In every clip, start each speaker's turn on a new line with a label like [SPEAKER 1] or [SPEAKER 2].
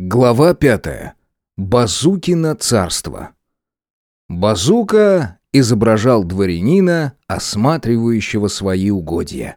[SPEAKER 1] Глава пятая. Базукино царство. Базука изображал дворянина, осматривающего свои угодья.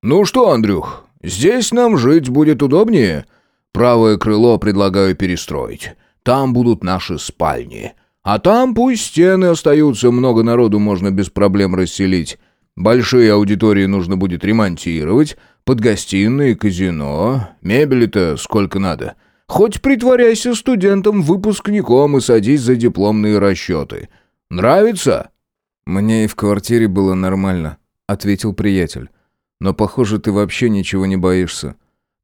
[SPEAKER 2] «Ну что, Андрюх, здесь нам жить будет удобнее. Правое крыло предлагаю перестроить. Там будут наши спальни. А там пусть стены остаются, много народу можно без проблем расселить. Большие аудитории нужно будет ремонтировать, под гостиные, казино. Мебели-то сколько надо. Хоть притворяйся студентом-выпускником и садись за дипломные расчеты. Нравится?»
[SPEAKER 1] «Мне и в квартире было нормально», — ответил приятель. «Но, похоже, ты вообще ничего не боишься.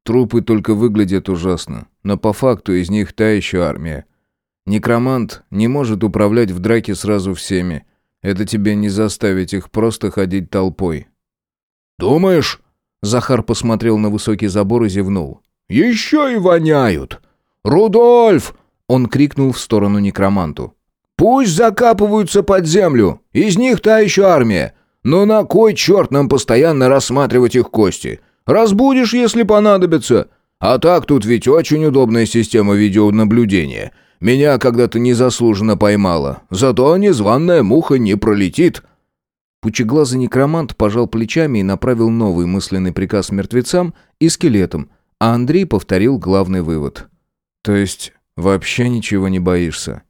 [SPEAKER 1] Трупы только выглядят ужасно, но по факту из них та еще армия. Некромант не может управлять в драке сразу всеми. Это тебе не заставить их просто ходить толпой».
[SPEAKER 2] «Думаешь?»
[SPEAKER 1] Захар посмотрел на высокий забор и зевнул.
[SPEAKER 2] «Еще и воняют! Рудольф!» Он крикнул в сторону некроманту. «Пусть закапываются под землю! Из них та еще армия! Но на кой черт нам постоянно рассматривать их кости? Разбудишь, если понадобится! А так тут ведь очень удобная система видеонаблюдения. Меня когда-то незаслуженно поймала, зато незваная муха не пролетит!»
[SPEAKER 1] Пучеглазый некромант пожал плечами и направил новый мысленный приказ мертвецам и скелетам – а Андрей повторил главный вывод. «То есть вообще ничего не боишься?»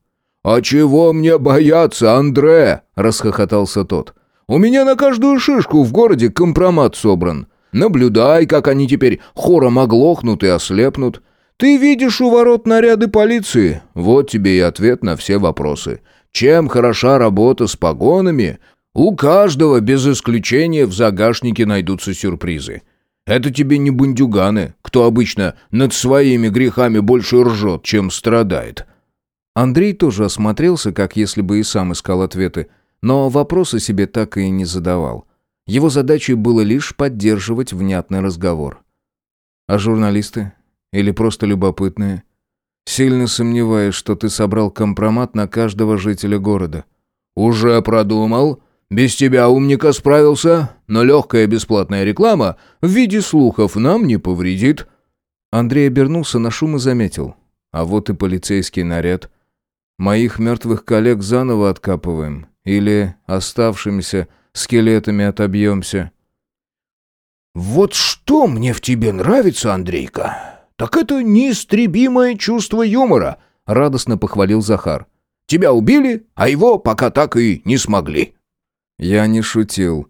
[SPEAKER 2] «А чего мне бояться, Андре?» – расхохотался тот. «У меня на каждую шишку в городе компромат собран. Наблюдай, как они теперь хором оглохнут и ослепнут. Ты видишь у ворот наряды полиции? Вот тебе и ответ на все вопросы. Чем хороша работа с погонами? У каждого без исключения в загашнике найдутся сюрпризы. Это тебе не бандюганы, кто обычно над своими грехами больше ржет, чем страдает».
[SPEAKER 1] Андрей тоже осмотрелся, как если бы и сам искал ответы, но вопросы себе так и не задавал. Его задачей было лишь поддерживать внятный разговор. «А журналисты? Или просто любопытные?» «Сильно сомневаюсь, что ты собрал компромат на каждого жителя города».
[SPEAKER 2] «Уже продумал?» Без тебя, умника, справился, но легкая бесплатная реклама в виде слухов нам не повредит».
[SPEAKER 1] Андрей обернулся на шум и заметил. А вот и полицейский наряд. Моих мертвых коллег заново откапываем. Или оставшимися скелетами отобьемся.
[SPEAKER 2] «Вот что мне в тебе нравится, Андрейка, так это неистребимое чувство юмора», — радостно похвалил Захар. «Тебя убили, а его пока так и не смогли».
[SPEAKER 1] «Я не шутил».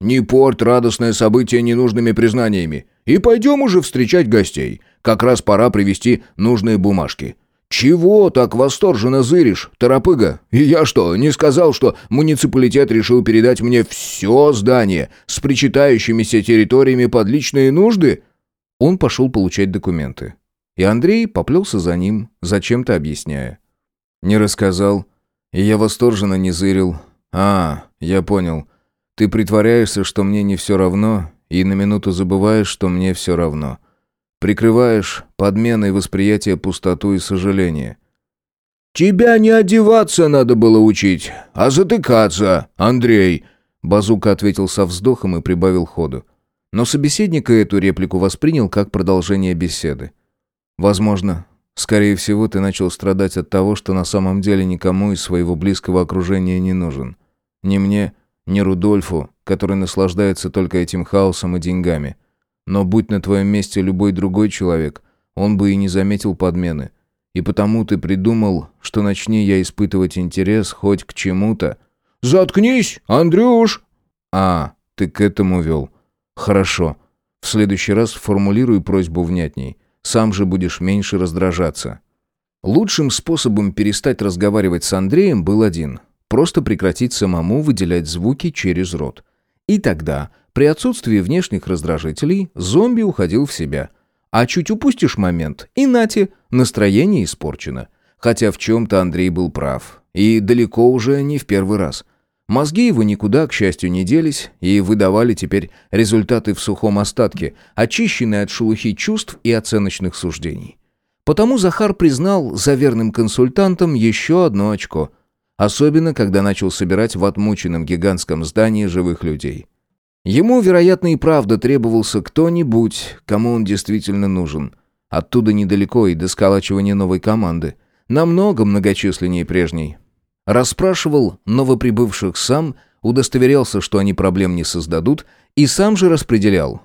[SPEAKER 2] «Не порт радостное событие ненужными признаниями. И пойдем уже встречать гостей. Как раз пора привезти нужные бумажки». «Чего так восторженно зыришь, торопыга? И я что, не сказал, что муниципалитет решил передать мне все здание с причитающимися территориями под личные нужды?»
[SPEAKER 1] Он пошел получать документы. И Андрей поплелся за ним, зачем-то объясняя. «Не рассказал. И я восторженно не зырил. А, я понял. Ты притворяешься, что мне не все равно, и на минуту забываешь, что мне все равно. Прикрываешь подменой восприятия пустоту и сожаление.
[SPEAKER 2] «Тебя не одеваться надо было учить, а затыкаться, Андрей!»
[SPEAKER 1] Базука ответил со вздохом и прибавил ходу. Но собеседник эту реплику воспринял как продолжение беседы. «Возможно, скорее всего, ты начал страдать от того, что на самом деле никому из своего близкого окружения не нужен. Ни мне, ни Рудольфу, который наслаждается только этим хаосом и деньгами. Но будь на твоем месте любой другой человек, он бы и не заметил подмены. И потому ты придумал, что начни я испытывать интерес хоть к чему-то.
[SPEAKER 2] «Заткнись, Андрюш!»
[SPEAKER 1] «А, ты к этому вел. Хорошо. В следующий раз формулируй просьбу внятней. Сам же будешь меньше раздражаться». Лучшим способом перестать разговаривать с Андреем был один Просто прекратить самому выделять звуки через рот. И тогда, при отсутствии внешних раздражителей, зомби уходил в себя. А чуть упустишь момент, и нате, настроение испорчено. Хотя в чем-то Андрей был прав. И далеко уже не в первый раз. Мозги его никуда, к счастью, не делись и выдавали теперь результаты в сухом остатке, очищенные от шелухи чувств и оценочных суждений. Потому Захар признал за верным консультантом еще одно очко – Особенно, когда начал собирать в отмученном гигантском здании живых людей. Ему, вероятно, и правда требовался кто-нибудь, кому он действительно нужен. Оттуда недалеко и до сколачивания новой команды. Намного многочисленнее прежней. Расспрашивал новоприбывших сам, удостоверялся, что они проблем не создадут, и сам же распределял.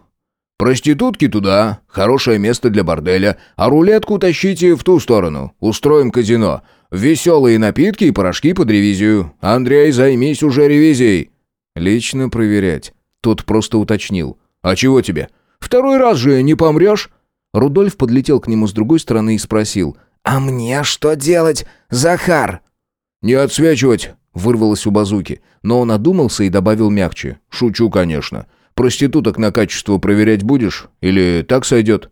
[SPEAKER 1] «Проститутки туда, хорошее место для борделя, а рулетку тащите в ту сторону, устроим казино. Веселые напитки и порошки под ревизию. Андрей, займись уже ревизией».
[SPEAKER 2] «Лично проверять».
[SPEAKER 1] Тот просто уточнил.
[SPEAKER 2] «А чего тебе? Второй раз же не помрешь?»
[SPEAKER 1] Рудольф подлетел к нему с другой стороны и спросил. «А мне что делать, Захар?»
[SPEAKER 2] «Не отсвечивать!» — вырвалось у базуки,
[SPEAKER 1] но он одумался и добавил мягче.
[SPEAKER 2] «Шучу, конечно. Проституток на качество проверять будешь? Или так сойдет?»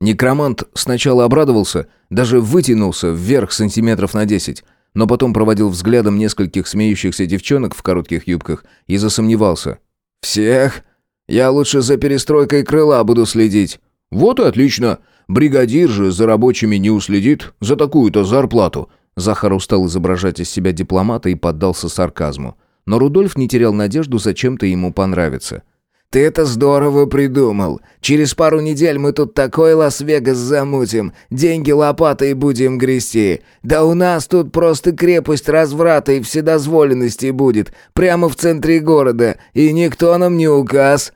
[SPEAKER 1] Некромант сначала обрадовался, даже вытянулся вверх сантиметров на десять, но потом проводил взглядом нескольких смеющихся девчонок в коротких юбках и засомневался. «Всех? Я лучше за перестройкой крыла буду следить».
[SPEAKER 2] «Вот и отлично. Бригадир же за рабочими не уследит за такую-то зарплату»,
[SPEAKER 1] Захар устал изображать из себя дипломата и поддался сарказму. Но Рудольф не терял надежду зачем-то ему понравиться. «Ты это здорово придумал. Через пару недель мы тут такой Лас-Вегас замутим, деньги лопатой будем грести. Да у нас тут просто крепость разврата и вседозволенности будет, прямо в центре города, и никто нам не указ».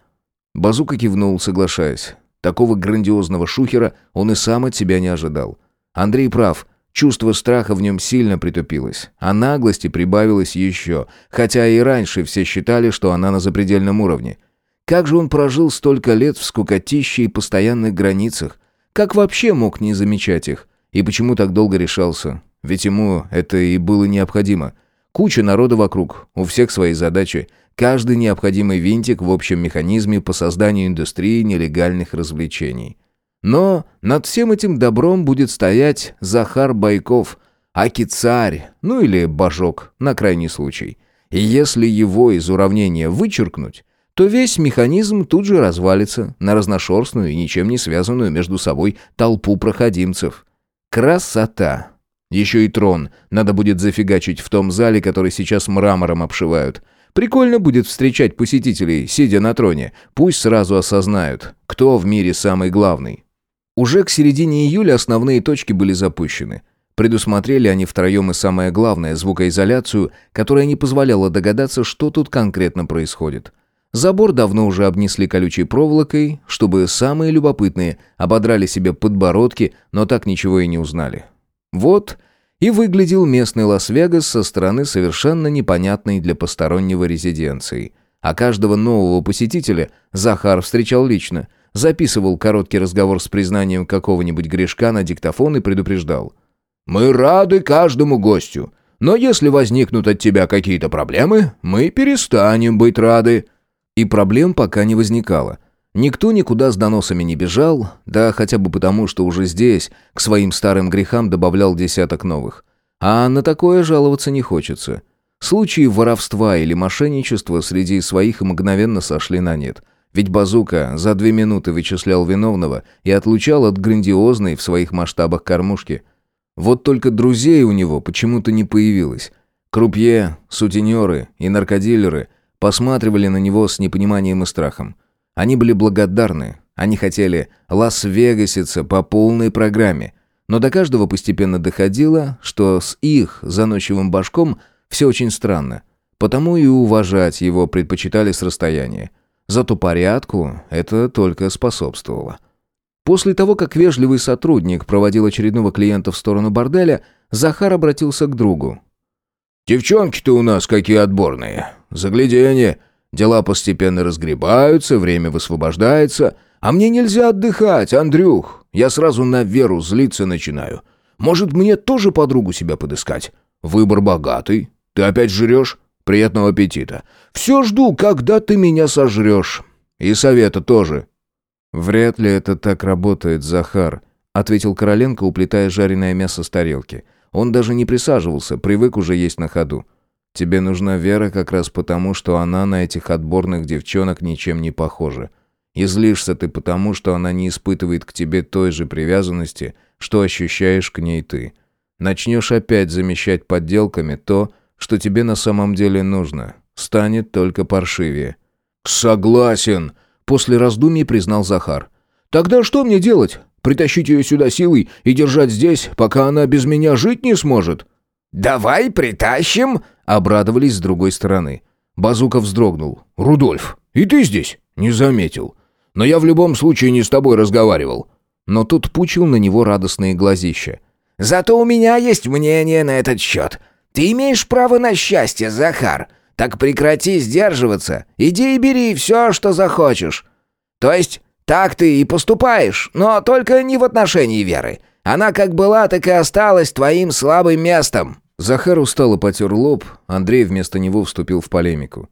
[SPEAKER 1] Базука кивнул, соглашаясь. Такого грандиозного шухера он и сам от себя не ожидал. Андрей прав — Чувство страха в нем сильно притупилось, а наглости прибавилось еще, хотя и раньше все считали, что она на запредельном уровне. Как же он прожил столько лет в скукотище и постоянных границах? Как вообще мог не замечать их? И почему так долго решался? Ведь ему это и было необходимо. Куча народа вокруг, у всех свои задачи, каждый необходимый винтик в общем механизме по созданию индустрии нелегальных развлечений. Но над всем этим добром будет стоять Захар Байков, Аки-царь, ну или Божок, на крайний случай. И если его из уравнения вычеркнуть, то весь механизм тут же развалится на разношерстную и ничем не связанную между собой толпу проходимцев. Красота! Еще и трон надо будет зафигачить в том зале, который сейчас мрамором обшивают. Прикольно будет встречать посетителей, сидя на троне. Пусть сразу осознают, кто в мире самый главный. Уже к середине июля основные точки были запущены. Предусмотрели они втроем и самое главное – звукоизоляцию, которая не позволяла догадаться, что тут конкретно происходит. Забор давно уже обнесли колючей проволокой, чтобы самые любопытные ободрали себе подбородки, но так ничего и не узнали. Вот и выглядел местный Лас-Вегас со стороны совершенно непонятной для постороннего резиденции. А каждого нового посетителя Захар встречал лично – записывал короткий разговор с признанием какого-нибудь грешка на диктофон и предупреждал. «Мы рады каждому гостю, но если возникнут от тебя какие-то проблемы, мы перестанем быть рады». И проблем пока не возникало. Никто никуда с доносами не бежал, да хотя бы потому, что уже здесь к своим старым грехам добавлял десяток новых. А на такое жаловаться не хочется. Случаи воровства или мошенничества среди своих мгновенно сошли на нет – ведь Базука за две минуты вычислял виновного и отлучал от грандиозной в своих масштабах кормушки. Вот только друзей у него почему-то не появилось. Крупье, сутенеры и наркодилеры посматривали на него с непониманием и страхом. Они были благодарны, они хотели Лас-Вегаситься по полной программе, но до каждого постепенно доходило, что с их заносчивым башком все очень странно, потому и уважать его предпочитали с расстояния. Зато порядку это только способствовало. После того, как вежливый сотрудник проводил очередного клиента в сторону борделя, Захар обратился к другу.
[SPEAKER 2] «Девчонки-то у нас какие отборные. Загляденье. Дела постепенно разгребаются, время высвобождается. А мне нельзя отдыхать, Андрюх. Я сразу на веру злиться начинаю. Может, мне тоже подругу себя подыскать? Выбор богатый. Ты опять жрешь? Приятного аппетита. Все жду, когда ты меня сожрешь. И совета тоже».
[SPEAKER 1] «Вряд ли это так работает, Захар», — ответил Короленко, уплетая жареное мясо с тарелки. Он даже не присаживался, привык уже есть на ходу. «Тебе нужна вера как раз потому, что она на этих отборных девчонок ничем не похожа. И злишься ты потому, что она не испытывает к тебе той же привязанности, что ощущаешь к ней ты. Начнешь опять замещать подделками то, что тебе на самом деле нужно. Станет только паршивее».
[SPEAKER 2] «Согласен», — после раздумий признал Захар. «Тогда что мне делать? Притащить ее сюда силой и держать здесь, пока она без меня жить не сможет?»
[SPEAKER 3] «Давай притащим!»
[SPEAKER 1] — обрадовались с другой стороны. Базука вздрогнул.
[SPEAKER 2] «Рудольф, и ты здесь?» «Не заметил. Но я в любом случае не с тобой разговаривал».
[SPEAKER 1] Но тут пучил на него радостные глазища.
[SPEAKER 3] «Зато у меня есть мнение на этот счет. Ты имеешь право на счастье, Захар. Так прекрати сдерживаться. Иди и бери все, что захочешь. То есть, так ты и поступаешь, но только не в отношении Веры. Она как была, так и осталась твоим слабым местом».
[SPEAKER 1] Захар устало потер лоб, Андрей вместо него вступил в полемику.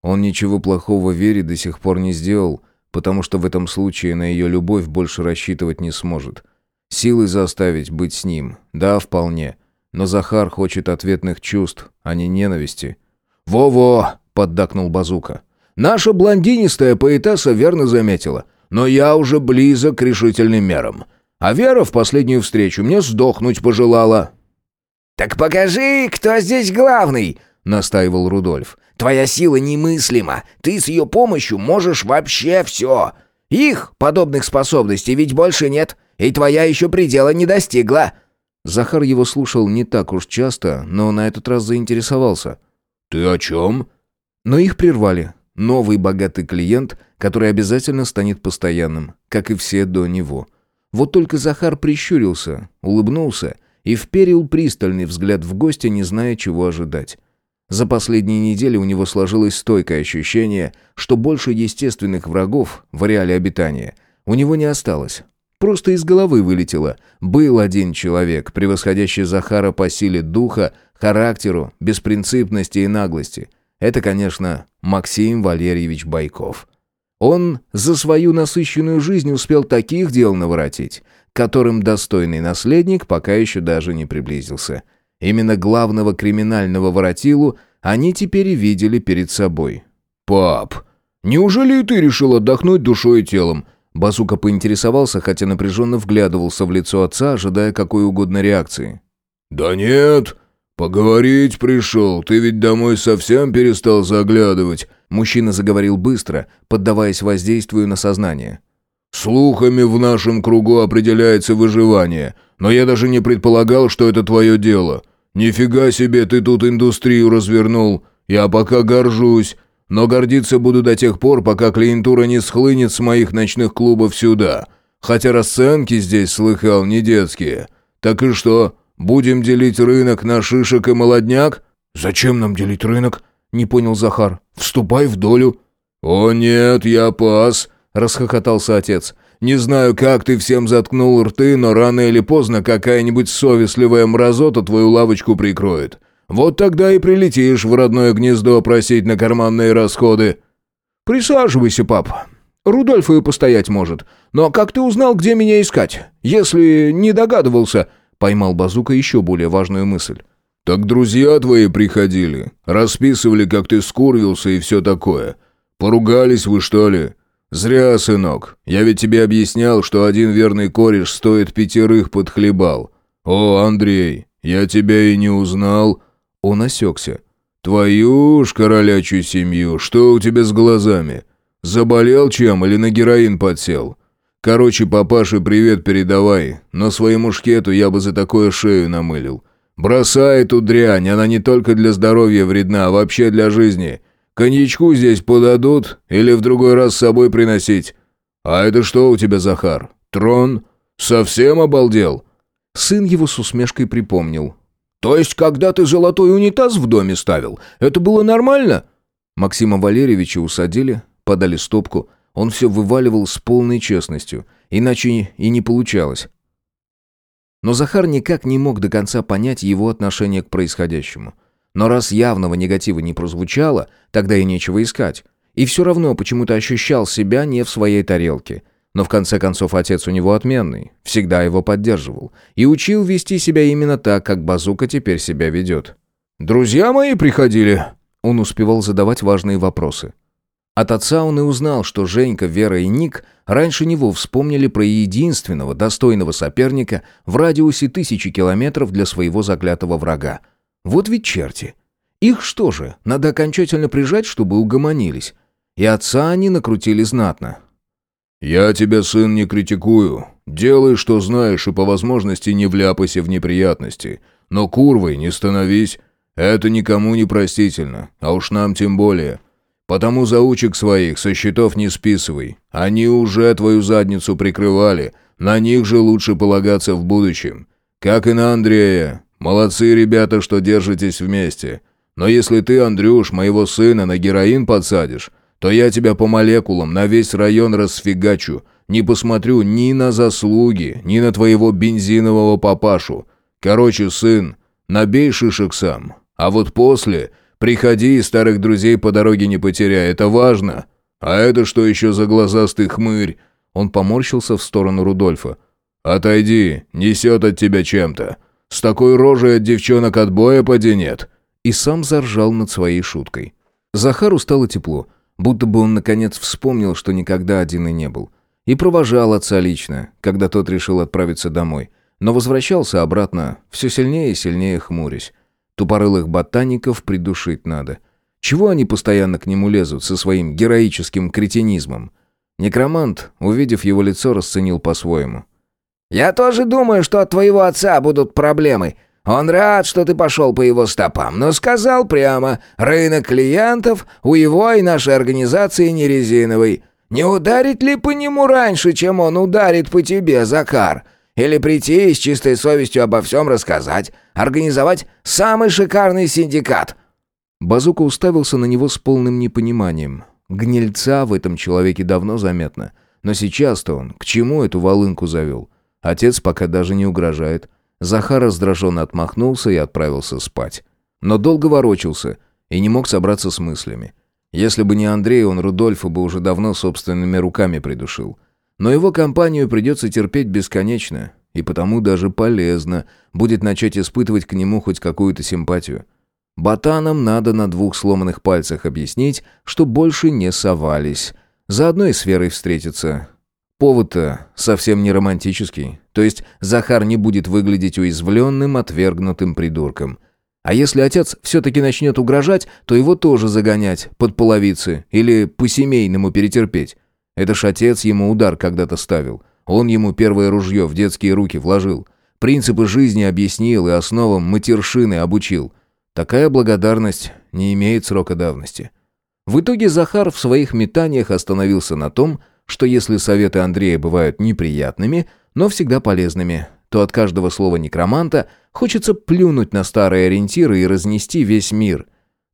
[SPEAKER 1] Он ничего плохого Вере до сих пор не сделал, потому что в этом случае на ее любовь больше рассчитывать не сможет. Силой заставить быть с ним, да, вполне. Но Захар хочет ответных чувств, а не ненависти.
[SPEAKER 2] «Во-во!» — поддакнул Базука. «Наша блондинистая поэтесса верно заметила, но я уже близок к решительным мерам. А Вера в последнюю встречу мне сдохнуть пожелала».
[SPEAKER 3] «Так покажи, кто здесь главный!» — настаивал Рудольф. «Твоя сила немыслима. Ты с ее помощью можешь вообще все. Их, подобных способностей, ведь больше нет, и твоя еще предела не достигла».
[SPEAKER 1] Захар его слушал не так уж часто, но на этот раз заинтересовался.
[SPEAKER 2] «Ты о чем?»
[SPEAKER 1] Но их прервали. Новый богатый клиент, который обязательно станет постоянным, как и все до него. Вот только Захар прищурился, улыбнулся и вперил пристальный взгляд в гостя, не зная, чего ожидать. За последние недели у него сложилось стойкое ощущение, что больше естественных врагов в ареале обитания у него не осталось. Просто из головы вылетело. Был один человек, превосходящий Захара по силе духа, характеру, беспринципности и наглости. Это, конечно, Максим Валерьевич Байков. Он за свою насыщенную жизнь успел таких дел наворотить, которым достойный наследник пока еще даже не приблизился. Именно главного криминального воротилу они теперь и видели перед собой.
[SPEAKER 2] «Пап, неужели и ты решил отдохнуть душой и телом?»
[SPEAKER 1] Базука поинтересовался, хотя напряженно вглядывался в лицо отца, ожидая какой угодно реакции.
[SPEAKER 2] «Да нет, поговорить пришел. Ты ведь домой совсем перестал заглядывать».
[SPEAKER 1] Мужчина заговорил быстро, поддаваясь воздействию на сознание.
[SPEAKER 2] «Слухами в нашем кругу определяется выживание, но я даже не предполагал, что это твое дело. Нифига себе ты тут индустрию развернул. Я пока горжусь. Но гордиться буду до тех пор, пока клиентура не схлынет с моих ночных клубов сюда. Хотя расценки здесь, слыхал, не детские. Так и что, будем делить рынок на шишек и молодняк?»
[SPEAKER 1] «Зачем нам делить рынок?» — не понял Захар. «Вступай в долю».
[SPEAKER 2] «О нет, я пас», — расхохотался отец. «Не знаю, как ты всем заткнул рты, но рано или поздно какая-нибудь совестливая мразота твою лавочку прикроет. Вот тогда и прилетишь в родное гнездо просить на карманные расходы».
[SPEAKER 1] «Присаживайся, пап. Рудольф и постоять может. Но как ты узнал, где меня искать? Если не догадывался...» Поймал Базука еще более важную мысль.
[SPEAKER 2] «Так друзья твои приходили. Расписывали, как ты скурвился и все такое. Поругались вы, что ли?» «Зря, сынок. Я ведь тебе объяснял, что один верный кореш стоит пятерых подхлебал. О, Андрей, я тебя и не узнал».
[SPEAKER 1] Он осекся.
[SPEAKER 2] «Твою ж королячью семью, что у тебя с глазами? Заболел чем или на героин подсел? Короче, папаше привет передавай, но своему шкету я бы за такое шею намылил. Бросай эту дрянь, она не только для здоровья вредна, а вообще для жизни. Коньячку здесь подадут или в другой раз с собой приносить? А это что у тебя, Захар? Трон? Совсем обалдел?»
[SPEAKER 1] Сын его с усмешкой припомнил.
[SPEAKER 2] «То есть, когда ты золотой унитаз в доме ставил, это было нормально?»
[SPEAKER 1] Максима Валерьевича усадили, подали стопку. Он все вываливал с полной честностью, иначе и не получалось. Но Захар никак не мог до конца понять его отношение к происходящему. Но раз явного негатива не прозвучало, тогда и нечего искать. И все равно почему-то ощущал себя не в своей тарелке. Но в конце концов отец у него отменный, всегда его поддерживал. И учил вести себя именно так, как Базука теперь себя ведет.
[SPEAKER 2] «Друзья мои приходили?»
[SPEAKER 1] Он успевал задавать важные вопросы. От отца он и узнал, что Женька, Вера и Ник раньше него вспомнили про единственного достойного соперника в радиусе тысячи километров для своего заклятого врага. Вот ведь черти. Их что же, надо окончательно прижать, чтобы угомонились. И отца они накрутили знатно.
[SPEAKER 2] «Я тебя, сын, не критикую. Делай, что знаешь, и по возможности не вляпайся в неприятности. Но курвой не становись. Это никому не простительно, а уж нам тем более. Потому заучек своих со счетов не списывай. Они уже твою задницу прикрывали. На них же лучше полагаться в будущем. Как и на Андрея. Молодцы ребята, что держитесь вместе. Но если ты, Андрюш, моего сына на героин подсадишь, то я тебя по молекулам на весь район расфигачу. Не посмотрю ни на заслуги, ни на твоего бензинового папашу. Короче, сын, набей шишек сам. А вот после приходи и старых друзей по дороге не потеряй, это важно. А это что еще за глазастый хмырь? Он поморщился в сторону Рудольфа. «Отойди, несет от тебя чем-то. С такой рожей от девчонок отбоя поди нет» и сам заржал над своей шуткой. Захару стало тепло, будто бы он наконец вспомнил, что никогда один и не был. И провожал отца лично, когда тот решил отправиться домой. Но возвращался обратно, все сильнее и сильнее хмурясь. Тупорылых ботаников придушить надо. Чего они постоянно к нему лезут со своим героическим кретинизмом? Некромант, увидев его лицо, расценил по-своему.
[SPEAKER 3] «Я тоже думаю, что от твоего отца будут проблемы», он рад, что ты пошел по его стопам, но сказал прямо, рынок клиентов у его и нашей организации не резиновый. Не ударить ли по нему раньше, чем он ударит по тебе, Закар? Или прийти и с чистой совестью обо всем рассказать, организовать самый шикарный синдикат?»
[SPEAKER 1] Базука уставился на него с полным непониманием. Гнильца в этом человеке давно заметно. Но сейчас-то он к чему эту волынку завел? Отец пока даже не угрожает. Захар раздраженно отмахнулся и отправился спать. Но долго ворочался и не мог собраться с мыслями. Если бы не Андрей, он Рудольфа бы уже давно собственными руками придушил. Но его компанию придется терпеть бесконечно, и потому даже полезно будет начать испытывать к нему хоть какую-то симпатию. Ботанам надо на двух сломанных пальцах объяснить, что больше не совались. Заодно и с Верой встретиться. Повод-то совсем не романтический. То есть Захар не будет выглядеть уязвленным, отвергнутым придурком. А если отец все-таки начнет угрожать, то его тоже загонять под половицы или по-семейному перетерпеть. Это ж отец ему удар когда-то ставил. Он ему первое ружье в детские руки вложил. Принципы жизни объяснил и основам матершины обучил. Такая благодарность не имеет срока давности. В итоге Захар в своих метаниях остановился на том, что если советы Андрея бывают неприятными, но всегда полезными, то от каждого слова некроманта хочется плюнуть на старые ориентиры и разнести весь мир.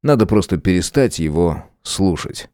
[SPEAKER 1] Надо просто перестать его слушать.